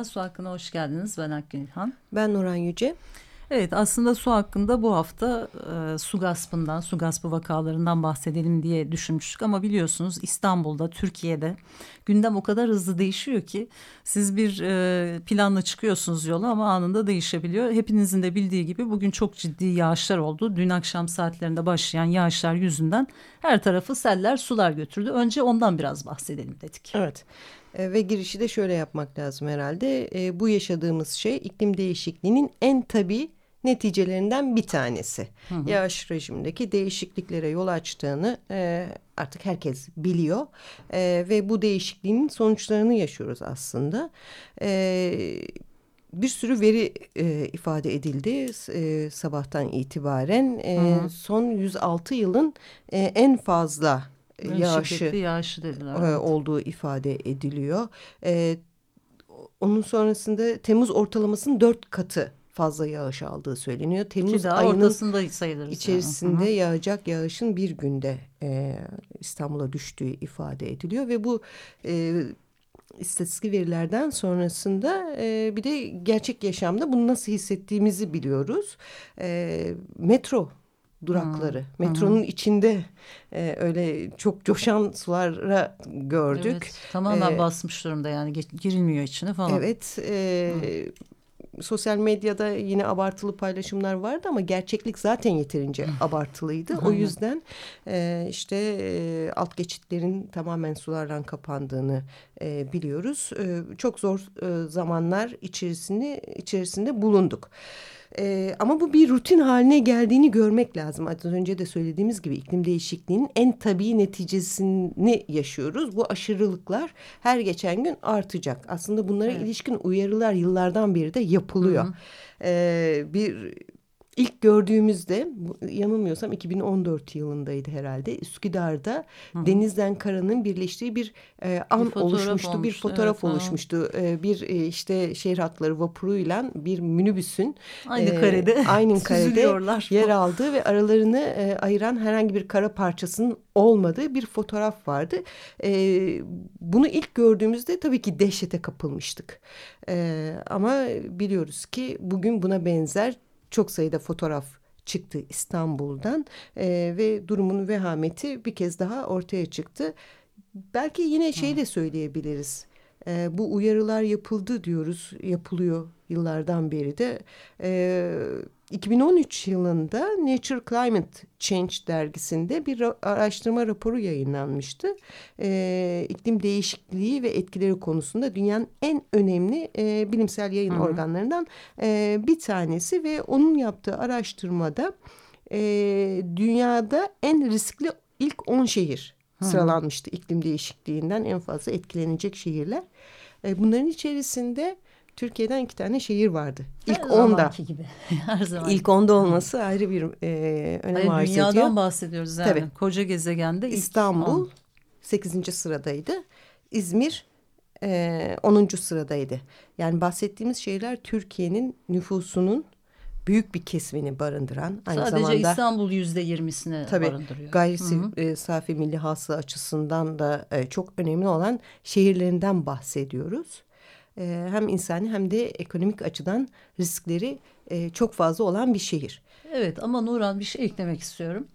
Merhaba, Su Hakkı'na hoş geldiniz. Ben Akgün İlhan. Ben Nuran Yüce. Evet aslında su hakkında bu hafta e, su gaspından, su gaspı vakalarından bahsedelim diye düşünmüştük. Ama biliyorsunuz İstanbul'da, Türkiye'de gündem o kadar hızlı değişiyor ki siz bir e, planla çıkıyorsunuz yola ama anında değişebiliyor. Hepinizin de bildiği gibi bugün çok ciddi yağışlar oldu. Dün akşam saatlerinde başlayan yağışlar yüzünden her tarafı seller, sular götürdü. Önce ondan biraz bahsedelim dedik. Evet. E, ve girişi de şöyle yapmak lazım herhalde. E, bu yaşadığımız şey iklim değişikliğinin en tabii neticelerinden bir tanesi. Hı hı. Yağış rejimindeki değişikliklere yol açtığını e, artık herkes biliyor e, ve bu değişikliğin sonuçlarını yaşıyoruz aslında. E, bir sürü veri e, ifade edildi e, sabahtan itibaren. E, son 106 yılın e, en fazla yağışı, yağışı dediler, e, olduğu ifade ediliyor. E, onun sonrasında Temmuz ortalamasının dört katı fazla yağış aldığı söyleniyor. Temmuz ayının içerisinde yani. yağacak yağışın bir günde e, İstanbul'a düştüğü ifade ediliyor ve bu e, istatistik verilerden sonrasında e, bir de gerçek yaşamda bunu nasıl hissettiğimizi biliyoruz. E, metro durakları. Hmm. Metronun hmm. içinde e, öyle çok coşan sulara gördük. Evet, tamamen ee, basmış durumda yani girilmiyor içine falan. Evet. E, hmm sosyal medyada yine abartılı paylaşımlar vardı ama gerçeklik zaten yeterince abartılıydı. o yüzden e, işte e, alt geçitlerin tamamen sulardan kapandığını e, biliyoruz. E, çok zor e, zamanlar içerisinde içerisinde bulunduk. E, ama bu bir rutin haline geldiğini görmek lazım. Az önce de söylediğimiz gibi iklim değişikliğinin en tabii neticesini yaşıyoruz. Bu aşırılıklar her geçen gün artacak. Aslında bunlara evet. ilişkin uyarılar yıllardan beri de yapılıyor. Hı hı. E, bir İlk gördüğümüzde yanılmıyorsam 2014 yılındaydı herhalde. Üsküdar'da Hı. denizden karanın birleştiği bir e, an bir oluşmuştu. Olmuş, bir fotoğraf evet, oluşmuştu. E, bir e, işte şehir hatları vapuruyla bir minibüsün aynı e, karede aynı karede yer aldığı ve aralarını e, ayıran herhangi bir kara parçasının olmadığı bir fotoğraf vardı. E, bunu ilk gördüğümüzde tabii ki dehşete kapılmıştık. E, ama biliyoruz ki bugün buna benzer çok sayıda fotoğraf çıktı İstanbul'dan e, ve durumun vehameti bir kez daha ortaya çıktı. Belki yine şey de söyleyebiliriz. E, bu uyarılar yapıldı diyoruz, yapılıyor yıllardan beri de. E, 2013 yılında Nature Climate Change dergisinde bir araştırma raporu yayınlanmıştı. Ee, iklim değişikliği ve etkileri konusunda dünyanın en önemli e, bilimsel yayın Hı -hı. organlarından e, bir tanesi ve onun yaptığı araştırmada e, dünyada en riskli ilk 10 şehir Hı -hı. sıralanmıştı iklim değişikliğinden en fazla etkilenecek şehirler. E, bunların içerisinde Türkiye'den iki tane şehir vardı. İlk Her onda. gibi. Her zaman. İlk onda olması ayrı bir e, önem Hayır, arz ediyor. Dünyadan bahsediyoruz yani. Tabii. Koca gezegende İstanbul sekizinci sıradaydı. İzmir e, 10. sıradaydı. Yani bahsettiğimiz şehirler Türkiye'nin nüfusunun büyük bir kesimini barındıran aynı Sadece zamanda İstanbul yüzde yirmisini barındırıyor. Gayri e, safi milli hasıla açısından da e, çok önemli olan şehirlerinden bahsediyoruz e, hem insani hem de ekonomik açıdan riskleri e, çok fazla olan bir şehir. Evet ama Nuran bir şey eklemek istiyorum.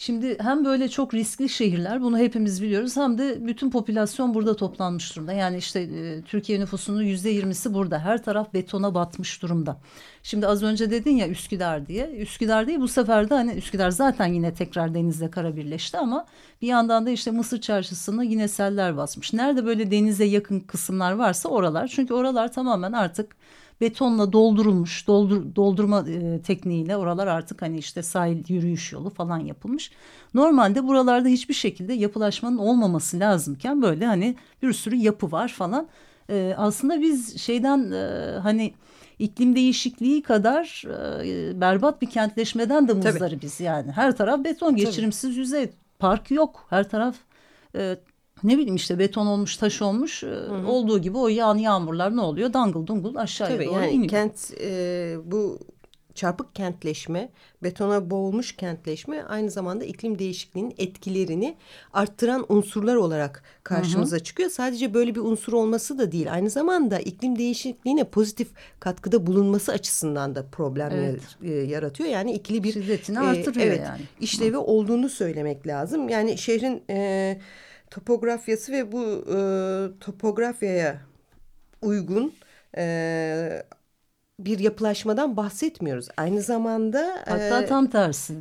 Şimdi hem böyle çok riskli şehirler bunu hepimiz biliyoruz hem de bütün popülasyon burada toplanmış durumda. Yani işte e, Türkiye nüfusunun yüzde yirmisi burada her taraf betona batmış durumda. Şimdi az önce dedin ya Üsküdar diye. Üsküdar değil bu sefer de hani Üsküdar zaten yine tekrar denizle kara birleşti ama bir yandan da işte Mısır çarşısını yine seller basmış. Nerede böyle denize yakın kısımlar varsa oralar. Çünkü oralar tamamen artık betonla doldurulmuş doldur, doldurma e, tekniğiyle oralar artık hani işte sahil yürüyüş yolu falan yapılmış. Normalde buralarda hiçbir şekilde yapılaşmanın olmaması lazımken böyle hani bir sürü yapı var falan. E, aslında biz şeyden e, hani iklim değişikliği kadar e, berbat bir kentleşmeden de muzdarı biz yani. Her taraf beton geçirimsiz Tabii. yüzey park yok her taraf e, ne bileyim işte beton olmuş taş olmuş Hı -hı. olduğu gibi o yağan yağmurlar ne oluyor dangıl dungul aşağıya Tabii, doğru yani iniyor. Kent e, bu çarpık kentleşme, betona boğulmuş kentleşme aynı zamanda iklim değişikliğinin etkilerini arttıran unsurlar olarak karşımıza hı hı. çıkıyor. Sadece böyle bir unsur olması da değil. Aynı zamanda iklim değişikliğine pozitif katkıda bulunması açısından da problem evet. E, yaratıyor. Yani ikili bir şiddetini e, artırıyor evet, yani. işlevi hı. olduğunu söylemek lazım. Yani şehrin e, topografyası ve bu e, topografyaya uygun e, bir yapılaşmadan bahsetmiyoruz. Aynı zamanda hatta e, tam tersi.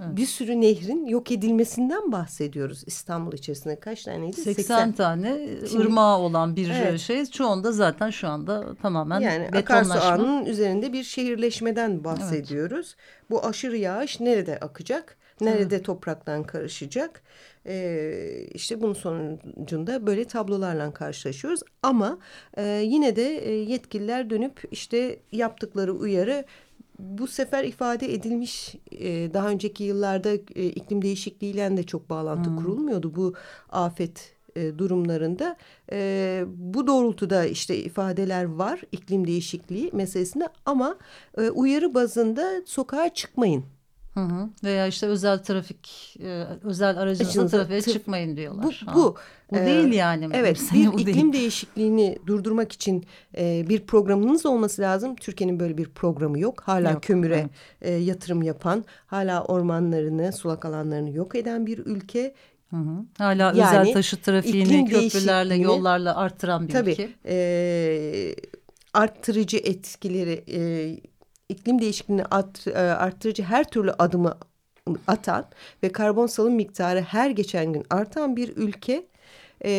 Bir sürü nehrin yok edilmesinden bahsediyoruz İstanbul içerisinde. Kaç taneydi? 80, 80. tane Şimdi, ırmağı olan bir evet. şey. Çoğunda zaten şu anda tamamen yani betonlaşma. Akarsu ağının üzerinde bir şehirleşmeden bahsediyoruz. Evet. Bu aşırı yağış nerede akacak? Nerede evet. topraktan karışacak? E, işte bunun sonucunda böyle tablolarla karşılaşıyoruz. Ama e, yine de e, yetkililer dönüp işte yaptıkları uyarı bu sefer ifade edilmiş e, daha önceki yıllarda e, iklim değişikliğiyle de çok bağlantı hmm. kurulmuyordu bu afet e, durumlarında. E, bu doğrultuda işte ifadeler var iklim değişikliği meselesinde ama e, uyarı bazında sokağa çıkmayın Hı hı. Veya işte özel trafik, e, özel aracınızla trafiğe çıkmayın diyorlar. Bu, bu, bu e, değil yani. Evet, bir iklim değil. değişikliğini durdurmak için e, bir programınız olması lazım. Türkiye'nin böyle bir programı yok. Hala yok, kömüre evet. e, yatırım yapan, hala ormanlarını, sulak alanlarını yok eden bir ülke. Hı hı. Hala yani, özel taşıt trafiğini köprülerle, yollarla arttıran bir tabii, ülke. Tabii. E, arttırıcı etkileri... E, iklim değişikliğini e, arttırıcı her türlü adımı atan ve karbon salım miktarı her geçen gün artan bir ülke e,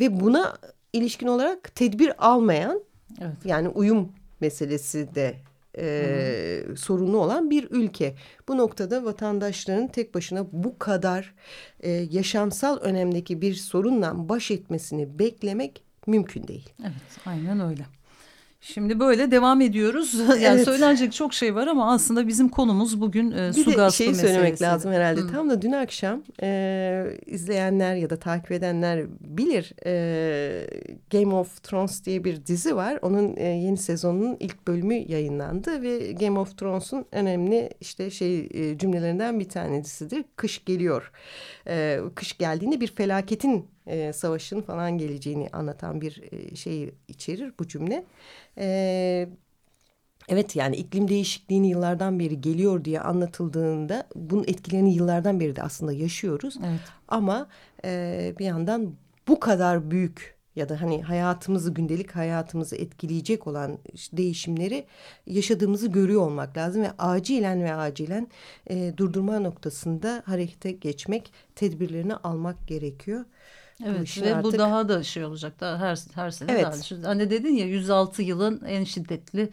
ve buna ilişkin olarak tedbir almayan evet. yani uyum meselesi de e, sorunu olan bir ülke. Bu noktada vatandaşların tek başına bu kadar e, yaşamsal önemdeki bir sorunla baş etmesini beklemek mümkün değil. Evet aynen öyle. Şimdi böyle devam ediyoruz. Yani evet. söylenecek çok şey var ama aslında bizim konumuz bugün e, su gaspı meselesi. Bir de şey söylemek lazım herhalde. Hı. Tam da dün akşam e, izleyenler ya da takip edenler bilir. E, Game of Thrones diye bir dizi var. Onun e, yeni sezonunun ilk bölümü yayınlandı ve Game of Thrones'un önemli işte şey e, cümlelerinden bir tanesidir. Kış geliyor. E, kış geldiğinde bir felaketin e, savaşın falan geleceğini anlatan bir e, şeyi içerir bu cümle. E, evet yani iklim değişikliğini yıllardan beri geliyor diye anlatıldığında bunun etkilerini yıllardan beri de aslında yaşıyoruz. Evet. Ama e, bir yandan bu kadar büyük ya da hani hayatımızı gündelik hayatımızı etkileyecek olan değişimleri yaşadığımızı görüyor olmak lazım ve acilen ve acilen e, durdurma noktasında harekete geçmek, tedbirlerini almak gerekiyor. Evet ve artık... bu daha da şey olacak daha her her sene evet. daha. Şimdi hani dedin ya 106 yılın en şiddetli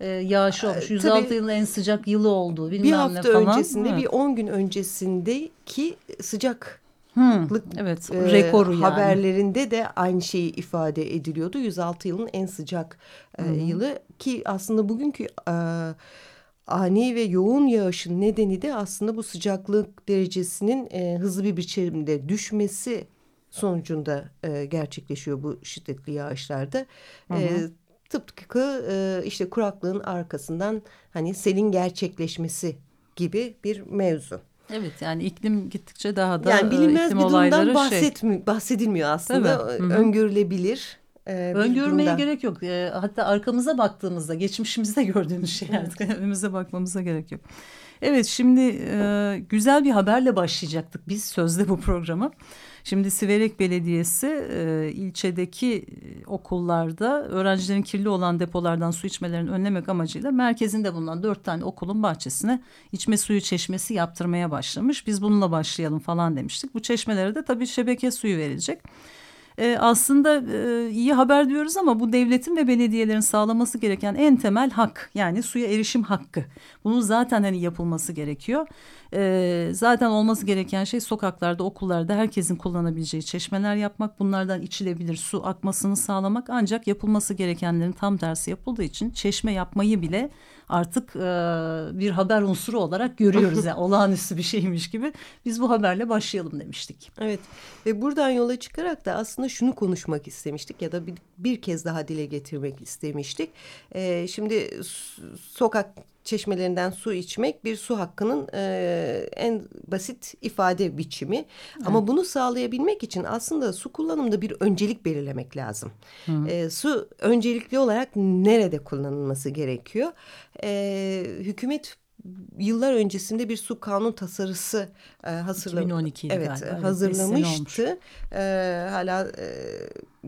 e, yağışı olmuş. 106 Tabii, yılın en sıcak yılı oldu. Bilmem bir hafta ne falan. öncesinde evet. bir 10 gün öncesindeki sıcak Hmm, evet e, rekoru yani. Haberlerinde de aynı şeyi ifade ediliyordu. 106 yılın en sıcak e, hmm. yılı ki aslında bugünkü e, ani ve yoğun yağışın nedeni de aslında bu sıcaklık derecesinin e, hızlı bir biçimde düşmesi sonucunda e, gerçekleşiyor bu şiddetli yağışlarda. Hı hı. E, tıpkı e, işte kuraklığın arkasından hani selin gerçekleşmesi gibi bir mevzu. Evet yani iklim gittikçe daha da yani bilinmez iklim bir durumdan bahsetmi şey. bahsedilmiyor aslında. Öngörülebilir. E, Öngörmeye durumda. gerek yok. E, hatta arkamıza baktığımızda geçmişimizde gördüğümüz şey artık önümüze bakmamıza gerek yok. Evet şimdi e, güzel bir haberle başlayacaktık biz sözde bu programa. Şimdi Siverek Belediyesi e, ilçedeki e, okullarda öğrencilerin kirli olan depolardan su içmelerini önlemek amacıyla merkezinde bulunan dört tane okulun bahçesine içme suyu çeşmesi yaptırmaya başlamış. Biz bununla başlayalım falan demiştik. Bu çeşmelere de tabii şebeke suyu verilecek. e, aslında e, iyi haber diyoruz ama bu devletin ve belediyelerin sağlaması gereken en temel hak yani suya erişim hakkı. Bunun zaten hani yapılması gerekiyor. E, zaten olması gereken şey sokaklarda, okullarda herkesin kullanabileceği çeşmeler yapmak, bunlardan içilebilir su akmasını sağlamak. Ancak yapılması gerekenlerin tam tersi yapıldığı için çeşme yapmayı bile artık e, bir haber unsuru olarak görüyoruz. Yani olağanüstü bir şeymiş gibi. Biz bu haberle başlayalım demiştik. Evet ve buradan yola çıkarak da aslında şunu konuşmak istemiştik ya da bir, bir kez daha dile getirmek istemiştik. E, şimdi sokak çeşmelerinden su içmek bir su hakkının e, en basit ifade biçimi. Evet. Ama bunu sağlayabilmek için aslında su kullanımında bir öncelik belirlemek lazım. E, su öncelikli olarak nerede kullanılması gerekiyor? E, hükümet yıllar öncesinde bir su kanun tasarısı e, hazırlamış. 2012 evet, galiba. hazırlamıştı. E, hala e,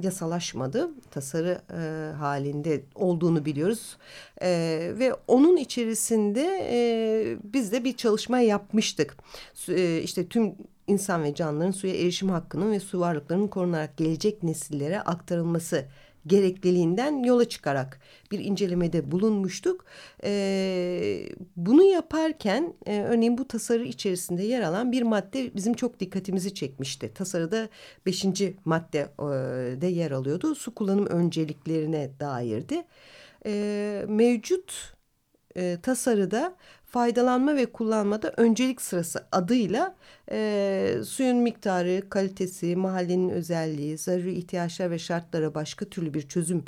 yasalaşmadı. Tasarı e, halinde olduğunu biliyoruz. E, ve onun içerisinde e, biz de bir çalışma yapmıştık. E, işte tüm insan ve canlıların suya erişim hakkının ve su varlıklarının korunarak gelecek nesillere aktarılması gerekliliğinden yola çıkarak bir incelemede bulunmuştuk. E, bunu yaparken e, örneğin bu tasarı içerisinde yer alan bir madde bizim çok dikkatimizi çekmişti. Tasarıda beşinci madde e, de yer alıyordu. Su kullanım önceliklerine dairdi. E, mevcut e, tasarıda faydalanma ve kullanmada öncelik sırası adıyla e, suyun miktarı, kalitesi, mahallenin özelliği, zaruri ihtiyaçlar ve şartlara başka türlü bir çözüm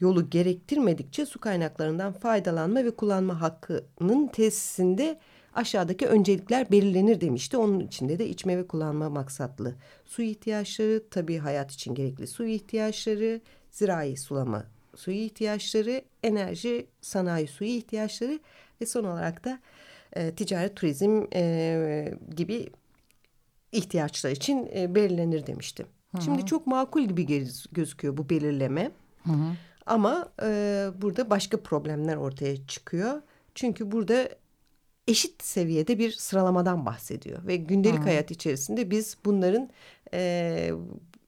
yolu gerektirmedikçe su kaynaklarından faydalanma ve kullanma hakkının tesisinde aşağıdaki öncelikler belirlenir demişti. Onun içinde de içme ve kullanma maksatlı su ihtiyaçları, tabii hayat için gerekli su ihtiyaçları, zirai sulama suyu ihtiyaçları, enerji, sanayi suyu ihtiyaçları ve son olarak da e, ticaret, turizm e, gibi ihtiyaçlar için e, belirlenir demiştim. Hı -hı. Şimdi çok makul gibi göz, gözüküyor bu belirleme. Hı -hı. Ama e, burada başka problemler ortaya çıkıyor. Çünkü burada eşit seviyede bir sıralamadan bahsediyor. Ve gündelik -hı. hayat içerisinde biz bunların e,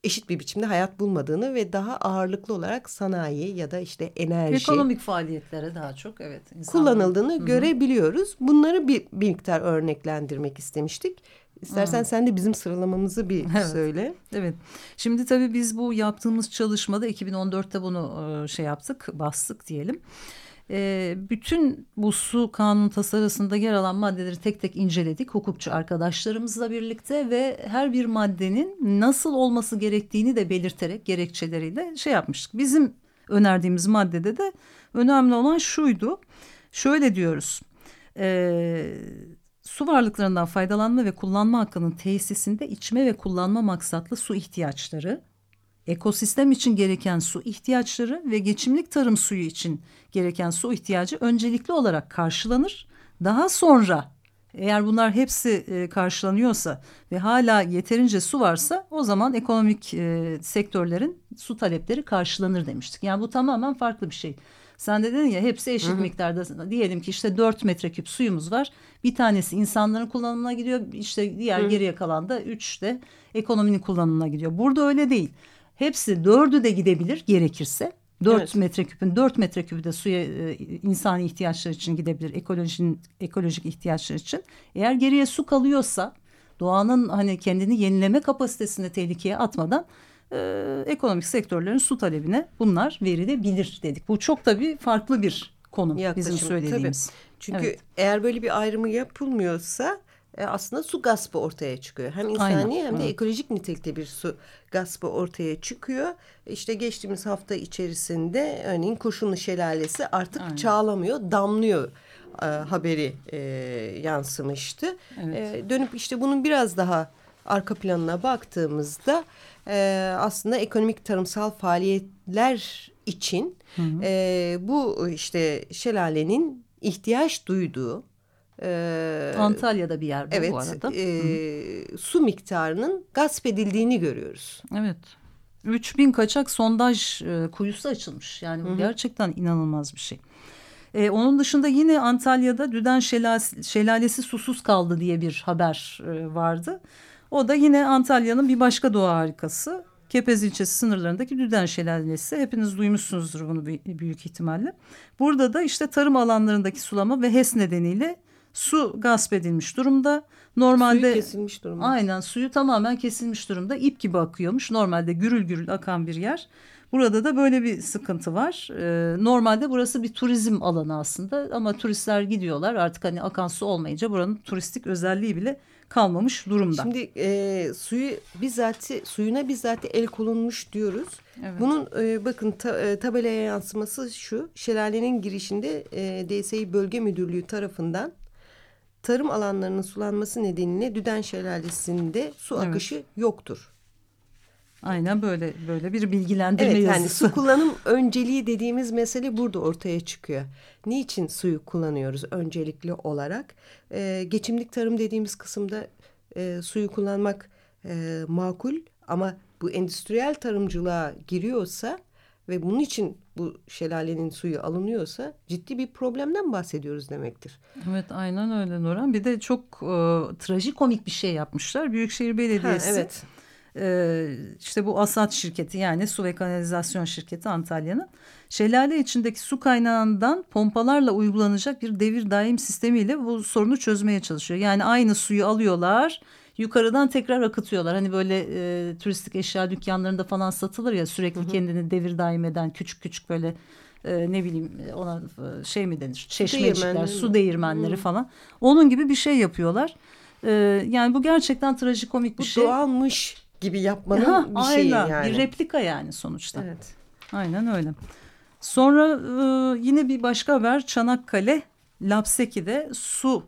eşit bir biçimde hayat bulmadığını ve daha ağırlıklı olarak sanayi ya da işte enerji. Ekonomik faaliyetlere daha çok evet. Kullanıldığını Hı -hı. görebiliyoruz. Bunları bir, bir miktar örneklendirmek istemiştik. İstersen hmm. sen de bizim sıralamamızı bir evet. söyle. Evet. Şimdi tabii biz bu yaptığımız çalışmada 2014'te bunu şey yaptık, bastık diyelim e, bütün bu su kanun tasarısında yer alan maddeleri tek tek inceledik hukukçu arkadaşlarımızla birlikte ve her bir maddenin nasıl olması gerektiğini de belirterek gerekçeleriyle şey yapmıştık. Bizim önerdiğimiz maddede de önemli olan şuydu. Şöyle diyoruz. E, su varlıklarından faydalanma ve kullanma hakkının tesisinde içme ve kullanma maksatlı su ihtiyaçları ekosistem için gereken su ihtiyaçları ve geçimlik tarım suyu için gereken su ihtiyacı öncelikli olarak karşılanır. Daha sonra eğer bunlar hepsi e, karşılanıyorsa ve hala yeterince su varsa o zaman ekonomik e, sektörlerin su talepleri karşılanır demiştik. Yani bu tamamen farklı bir şey. Sen de dedin ya hepsi eşit hı hı. miktarda. Diyelim ki işte dört metreküp suyumuz var. Bir tanesi insanların kullanımına gidiyor. İşte diğer hı. geriye kalan da üç de ekonominin kullanımına gidiyor. Burada öyle değil. Hepsi dördü de gidebilir gerekirse. Dört evet. metreküpün dört metreküpü de suya e, insani ihtiyaçlar için gidebilir. Ekolojinin ekolojik ihtiyaçlar için. Eğer geriye su kalıyorsa doğanın hani kendini yenileme kapasitesini tehlikeye atmadan e, ekonomik sektörlerin su talebine bunlar verilebilir dedik. Bu çok tabii farklı bir konu Yaklaşım, bizim söylediğimiz. Tabii. Çünkü evet. eğer böyle bir ayrımı yapılmıyorsa e, aslında su gaspı ortaya çıkıyor. Hem insani Aynen. hem de evet. ekolojik nitelikte bir su gaspı ortaya çıkıyor. İşte geçtiğimiz hafta içerisinde örneğin Kurşunlu Şelalesi artık Aynen. çağlamıyor, damlıyor e, haberi e, yansımıştı. Evet. E, dönüp işte bunun biraz daha arka planına baktığımızda e, aslında ekonomik tarımsal faaliyetler için hı hı. E, bu işte şelalenin ihtiyaç duyduğu ee, Antalya'da bir yerde evet, bu arada. E, su miktarının gasp edildiğini görüyoruz. Evet. 3000 kaçak sondaj e, kuyusu açılmış. Yani bu gerçekten inanılmaz bir şey. E, onun dışında yine Antalya'da Düden Şelalesi, Şelalesi susuz kaldı diye bir haber e, vardı. O da yine Antalya'nın bir başka doğa harikası. Kepez ilçesi sınırlarındaki Düden Şelalesi. Hepiniz duymuşsunuzdur bunu büyük ihtimalle. Burada da işte tarım alanlarındaki sulama ve HES nedeniyle su gasp edilmiş durumda. Normalde suyu kesilmiş durumda. Aynen suyu tamamen kesilmiş durumda. İp gibi akıyormuş. Normalde gürül gürül akan bir yer. Burada da böyle bir sıkıntı var. Ee, normalde burası bir turizm alanı aslında ama turistler gidiyorlar artık hani akan su olmayınca buranın turistik özelliği bile kalmamış durumda. Şimdi e, suyu bizzat suyuna bizzat el konulmuş diyoruz. Evet. Bunun e, bakın ta, e, tabelaya yansıması şu. Şelalenin girişinde e, DSİ Bölge Müdürlüğü tarafından tarım alanlarının sulanması nedeniyle Düden Şelalesi'nde su evet. akışı yoktur. Aynen böyle böyle bir bilgilendirme evet, yazısı. Yani su kullanım önceliği dediğimiz mesele burada ortaya çıkıyor. Niçin suyu kullanıyoruz öncelikli olarak? Ee, geçimlik tarım dediğimiz kısımda e, suyu kullanmak e, makul ama bu endüstriyel tarımcılığa giriyorsa ve bunun için bu şelalenin suyu alınıyorsa ciddi bir problemden bahsediyoruz demektir. Evet aynen öyle Nurhan. Bir de çok e, trajikomik bir şey yapmışlar. Büyükşehir Belediyesi. Ha, evet. E, işte bu Asat şirketi yani su ve kanalizasyon şirketi Antalya'nın şelale içindeki su kaynağından pompalarla uygulanacak bir devir daim sistemiyle bu sorunu çözmeye çalışıyor. Yani aynı suyu alıyorlar yukarıdan tekrar akıtıyorlar. Hani böyle e, turistik eşya dükkanlarında falan satılır ya sürekli hı hı. kendini devir daim eden küçük küçük böyle e, ne bileyim ona e, şey mi denir çeşmecikler su değirmenleri hı. falan. Onun gibi bir şey yapıyorlar. E, yani bu gerçekten trajikomik bir bu şey. Bu doğalmış gibi yapmanın ha, bir şeyi aynen. yani. Bir replika yani sonuçta. Evet. Aynen öyle. Sonra e, yine bir başka haber Çanakkale Lapseki'de su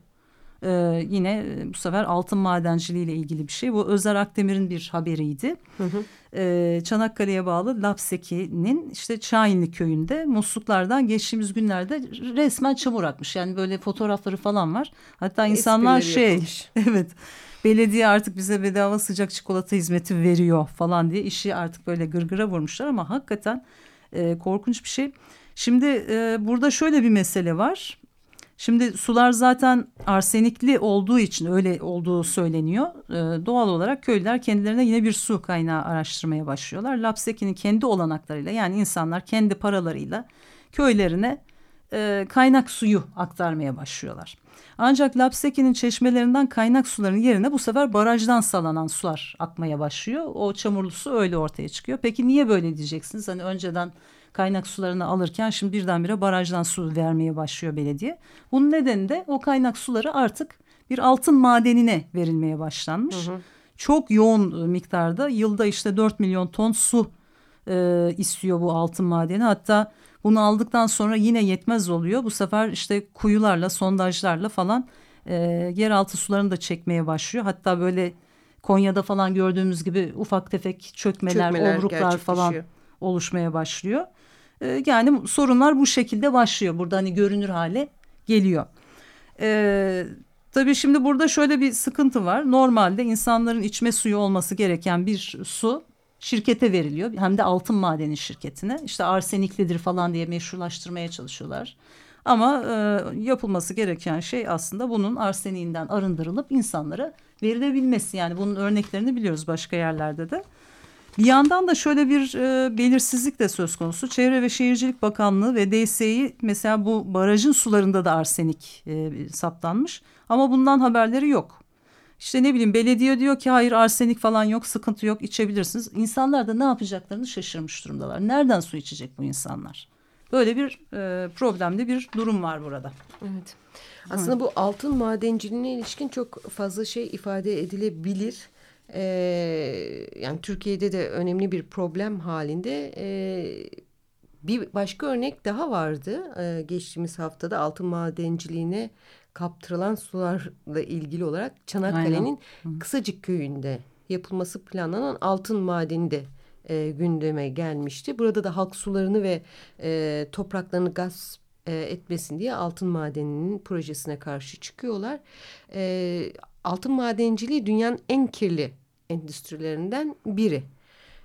ee, yine bu sefer altın madenciliği ile ilgili bir şey. Bu Özer Akdemir'in bir haberiydi. Hı hı. Ee, Çanakkale'ye bağlı Lapseki'nin işte Çayinli köyünde musluklardan geçtiğimiz günlerde resmen çamur akmış. Yani böyle fotoğrafları falan var. Hatta insanlar şey yapılmış. evet belediye artık bize bedava sıcak çikolata hizmeti veriyor falan diye işi artık böyle gırgıra vurmuşlar ama hakikaten e, korkunç bir şey. Şimdi e, burada şöyle bir mesele var. Şimdi sular zaten arsenikli olduğu için öyle olduğu söyleniyor. Ee, doğal olarak köylüler kendilerine yine bir su kaynağı araştırmaya başlıyorlar. Lapseki'nin kendi olanaklarıyla yani insanlar kendi paralarıyla köylerine e, kaynak suyu aktarmaya başlıyorlar. Ancak Lapseki'nin çeşmelerinden kaynak sularının yerine bu sefer barajdan salanan sular akmaya başlıyor. O çamurlu su öyle ortaya çıkıyor. Peki niye böyle diyeceksiniz? Hani önceden kaynak sularını alırken şimdi birdenbire barajdan su vermeye başlıyor belediye. Bunun nedeni de o kaynak suları artık bir altın madenine verilmeye başlanmış. Hı hı. Çok yoğun miktarda yılda işte 4 milyon ton su e, istiyor bu altın madeni. Hatta bunu aldıktan sonra yine yetmez oluyor. Bu sefer işte kuyularla sondajlarla falan e, yeraltı sularını da çekmeye başlıyor. Hatta böyle Konya'da falan gördüğümüz gibi ufak tefek çökmeler, çökmeler obruklar falan oluşmaya başlıyor. Ee, yani sorunlar bu şekilde başlıyor. Burada hani görünür hale geliyor. Ee, tabii şimdi burada şöyle bir sıkıntı var. Normalde insanların içme suyu olması gereken bir su şirkete veriliyor. Hem de altın madeni şirketine. İşte arseniklidir falan diye meşrulaştırmaya çalışıyorlar. Ama e, yapılması gereken şey aslında bunun arseniğinden arındırılıp insanlara verilebilmesi. Yani bunun örneklerini biliyoruz başka yerlerde de. Bir yandan da şöyle bir e, belirsizlik de söz konusu. Çevre ve Şehircilik Bakanlığı ve DSİ mesela bu barajın sularında da arsenik e, saptanmış. Ama bundan haberleri yok. İşte ne bileyim belediye diyor ki hayır arsenik falan yok sıkıntı yok içebilirsiniz. İnsanlar da ne yapacaklarını şaşırmış durumdalar. Nereden su içecek bu insanlar? Böyle bir e, problemli bir durum var burada. Evet. Aslında Hı. bu altın madenciliğine ilişkin çok fazla şey ifade edilebilir e, yani Türkiye'de de önemli bir problem halinde e, bir başka örnek daha vardı e, geçtiğimiz haftada altın madenciliğine kaptırılan sularla ilgili olarak Çanakkale'nin Kısacık köyünde yapılması planlanan altın madeni de e, gündeme gelmişti. Burada da halk sularını ve e, topraklarını gasp e, etmesin diye altın madeninin projesine karşı çıkıyorlar. E, altın madenciliği dünyanın en kirli endüstrilerinden biri.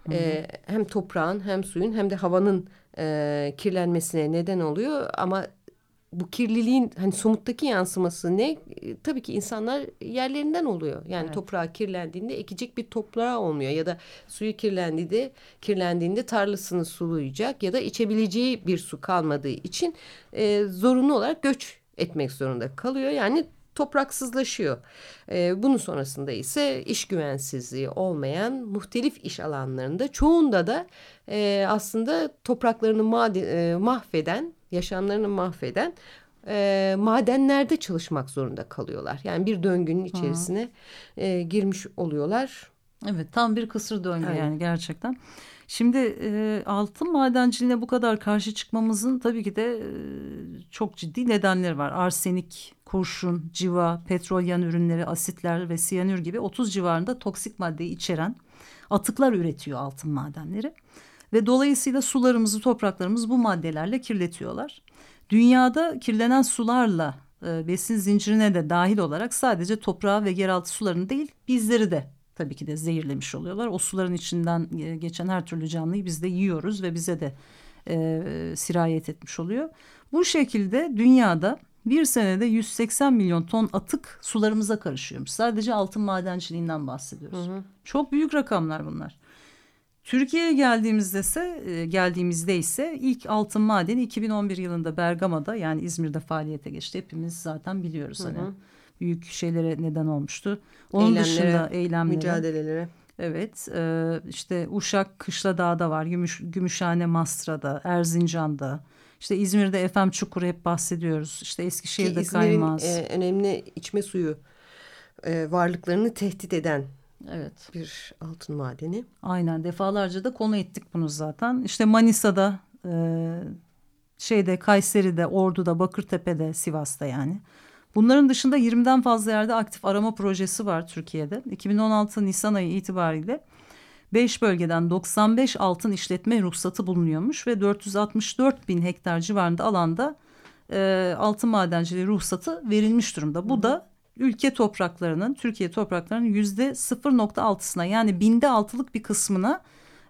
Hı hı. E, hem toprağın hem suyun hem de havanın e, kirlenmesine neden oluyor ama bu kirliliğin hani somuttaki yansıması ne? E, tabii ki insanlar yerlerinden oluyor. Yani evet. toprağı kirlendiğinde ekecek bir toprağı olmuyor ya da suyu kirlendiğinde kirlendiğinde tarlasını sulayacak ya da içebileceği bir su kalmadığı için e, zorunlu olarak göç etmek zorunda kalıyor. Yani topraksızlaşıyor. E, bunun sonrasında ise iş güvensizliği olmayan muhtelif iş alanlarında çoğunda da e, aslında topraklarını maden, e, mahveden, yaşamlarını mahveden e, madenlerde çalışmak zorunda kalıyorlar. Yani bir döngünün içerisine e, girmiş oluyorlar. Evet tam bir kısır döngü Aynen. yani gerçekten. Şimdi e, altın madenciliğine bu kadar karşı çıkmamızın tabii ki de e, çok ciddi nedenleri var. Arsenik, kurşun, civa, petrol yan ürünleri, asitler ve siyanür gibi 30 civarında toksik maddeyi içeren atıklar üretiyor altın madenleri. Ve dolayısıyla sularımızı, topraklarımızı bu maddelerle kirletiyorlar. Dünyada kirlenen sularla e, besin zincirine de dahil olarak sadece toprağı ve yeraltı sularını değil bizleri de tabii ki de zehirlemiş oluyorlar. O suların içinden e, geçen her türlü canlıyı biz de yiyoruz ve bize de e, sirayet etmiş oluyor. Bu şekilde dünyada bir senede 180 milyon ton atık sularımıza karışıyormuş. Sadece altın madenciliğinden bahsediyoruz. Hı hı. Çok büyük rakamlar bunlar. Türkiye'ye geldiğimizde ise e, geldiğimizde ise ilk altın madeni 2011 yılında Bergama'da yani İzmir'de faaliyete geçti. Hepimiz zaten biliyoruz hani. Hı hı büyük şeylere neden olmuştu. Onun Eylemlere, dışında eylemlere. Mücadelelere. Evet e, işte Uşak Kışla Dağ'da var. Gümüş, Gümüşhane Mastra'da, Erzincan'da. İşte İzmir'de Efem Çukur'u hep bahsediyoruz. İşte Eskişehir'de Ki Kaymaz. E, önemli içme suyu e, varlıklarını tehdit eden Evet. Bir altın madeni. Aynen defalarca da konu ettik bunu zaten. İşte Manisa'da, e, şeyde Kayseri'de, Ordu'da, Bakırtepe'de, Sivas'ta yani. Bunların dışında 20'den fazla yerde aktif arama projesi var Türkiye'de. 2016 Nisan ayı itibariyle 5 bölgeden 95 altın işletme ruhsatı bulunuyormuş ve 464 bin hektar civarında alanda e, altın madenciliği ruhsatı verilmiş durumda. Bu da ülke topraklarının, Türkiye topraklarının yüzde 0.6'sına yani binde altılık bir kısmına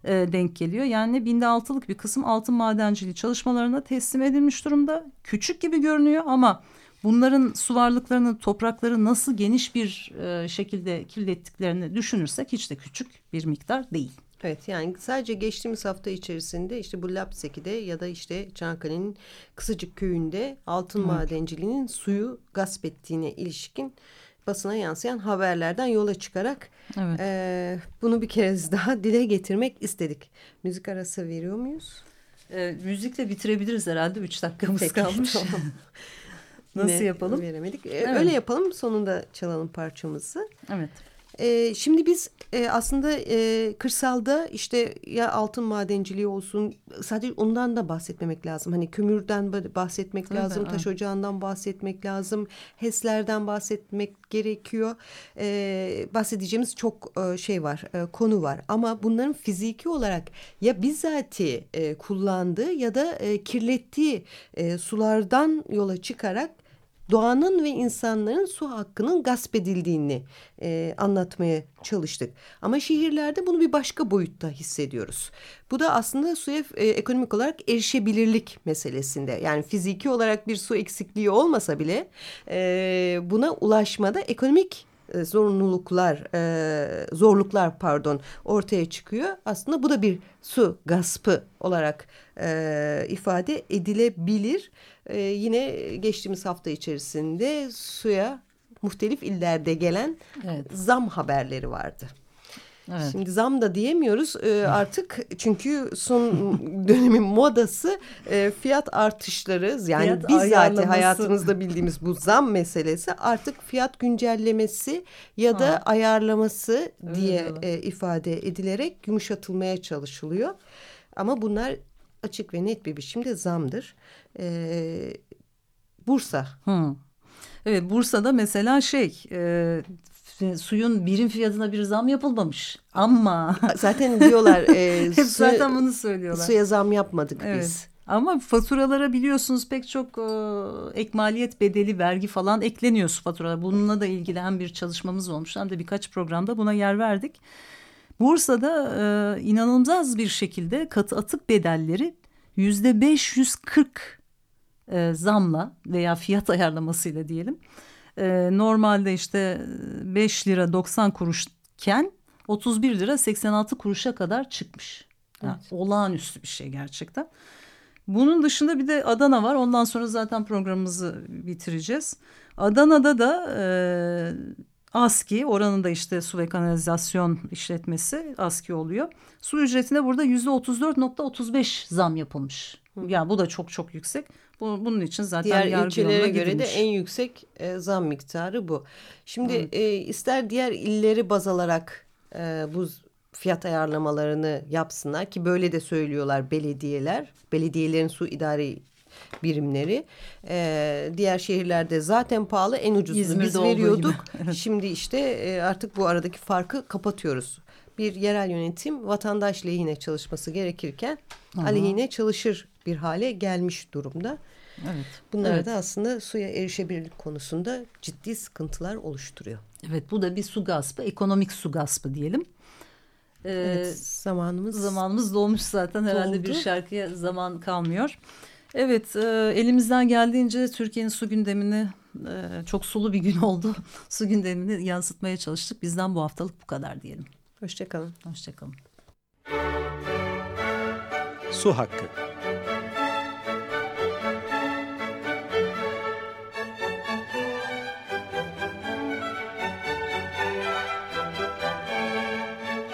e, denk geliyor. Yani binde altılık bir kısım altın madenciliği çalışmalarına teslim edilmiş durumda. Küçük gibi görünüyor ama bunların su varlıklarını, toprakları nasıl geniş bir e, şekilde kirlettiklerini düşünürsek hiç de küçük bir miktar değil. Evet yani sadece geçtiğimiz hafta içerisinde işte bu Lapseki'de ya da işte Çanakkale'nin Kısacık köyünde altın evet. madenciliğinin suyu gasp ettiğine ilişkin basına yansıyan haberlerden yola çıkarak evet. e, bunu bir kez daha dile getirmek istedik. Müzik arası veriyor muyuz? E, müzikle bitirebiliriz herhalde. Üç dakikamız Peki, kalmış. Tamam. Nasıl yapalım? Veremedik. Ee, evet. Öyle yapalım sonunda çalalım parçamızı. Evet. E, şimdi biz e, aslında e, kırsalda işte ya altın madenciliği olsun sadece ondan da bahsetmemek lazım. Hani kömürden bahsetmek evet, lazım, evet. taş ocağından bahsetmek lazım, HES'lerden bahsetmek gerekiyor. E, bahsedeceğimiz çok e, şey var, e, konu var. Ama bunların fiziki olarak ya bizzati e, kullandığı ya da e, kirlettiği e, sulardan yola çıkarak doğanın ve insanların su hakkının gasp edildiğini e, anlatmaya çalıştık. Ama şehirlerde bunu bir başka boyutta hissediyoruz. Bu da aslında suya e, ekonomik olarak erişebilirlik meselesinde. Yani fiziki olarak bir su eksikliği olmasa bile e, buna ulaşmada ekonomik e, zorunluluklar, e, zorluklar pardon ortaya çıkıyor. Aslında bu da bir su gaspı olarak e, ifade edilebilir. E, yine geçtiğimiz hafta içerisinde suya muhtelif illerde gelen evet. zam haberleri vardı. Evet. Şimdi zam da diyemiyoruz e, artık çünkü son dönemin modası e, fiyat artışları yani fiyat bizzat hayatımızda bildiğimiz bu zam meselesi artık fiyat güncellemesi ya da ha. ayarlaması diye e, ifade edilerek yumuşatılmaya çalışılıyor. Ama bunlar açık ve net bir biçimde zamdır. E, Bursa. Hmm. Evet Bursa'da mesela şey e, suyun birim fiyatına bir zam yapılmamış. Ama zaten diyorlar e, hep suya, zaten bunu söylüyorlar. Suya zam yapmadık evet. biz. Ama faturalara biliyorsunuz pek çok e, ek maliyet bedeli, vergi falan ekleniyor su faturalara. Bununla da ilgili hem bir çalışmamız olmuş hem de birkaç programda buna yer verdik. Bursa'da e, inanılmaz bir şekilde katı atık bedelleri yüzde 540 e, zamla veya fiyat ayarlamasıyla diyelim. E, normalde işte 5 lira 90 kuruşken 31 lira 86 kuruşa kadar çıkmış. Yani evet. Olağanüstü bir şey gerçekten. Bunun dışında bir de Adana var. Ondan sonra zaten programımızı bitireceğiz. Adana'da da e, ASKİ oranın da işte su ve kanalizasyon işletmesi ASKİ oluyor. Su ücretine burada yüzde 34.35 zam yapılmış. Yani bu da çok çok yüksek. Bu, bunun için zaten diğer ilçelere göre de en yüksek e, zam miktarı bu. Şimdi evet. e, ister diğer illeri baz alarak e, bu fiyat ayarlamalarını yapsınlar ki böyle de söylüyorlar belediyeler. Belediyelerin su idare birimleri. Ee, diğer şehirlerde zaten pahalı en ucuzunu İzmir'de biz veriyorduk. Şimdi işte e, artık bu aradaki farkı kapatıyoruz. Bir yerel yönetim vatandaş lehine çalışması gerekirken Aha. aleyhine çalışır bir hale gelmiş durumda. Evet. Bunlar evet. da aslında suya erişebilirlik konusunda ciddi sıkıntılar oluşturuyor. Evet bu da bir su gaspı, ekonomik su gaspı diyelim. Ee, evet, zamanımız zamanımız dolmuş zaten herhalde doldu. bir şarkıya zaman kalmıyor. Evet e, elimizden geldiğince Türkiye'nin su gündemini e, çok sulu bir gün oldu. su gündemini yansıtmaya çalıştık. Bizden bu haftalık bu kadar diyelim. Hoşçakalın. Hoşçakalın. Su hakkı.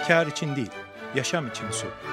Kar için değil, yaşam için su.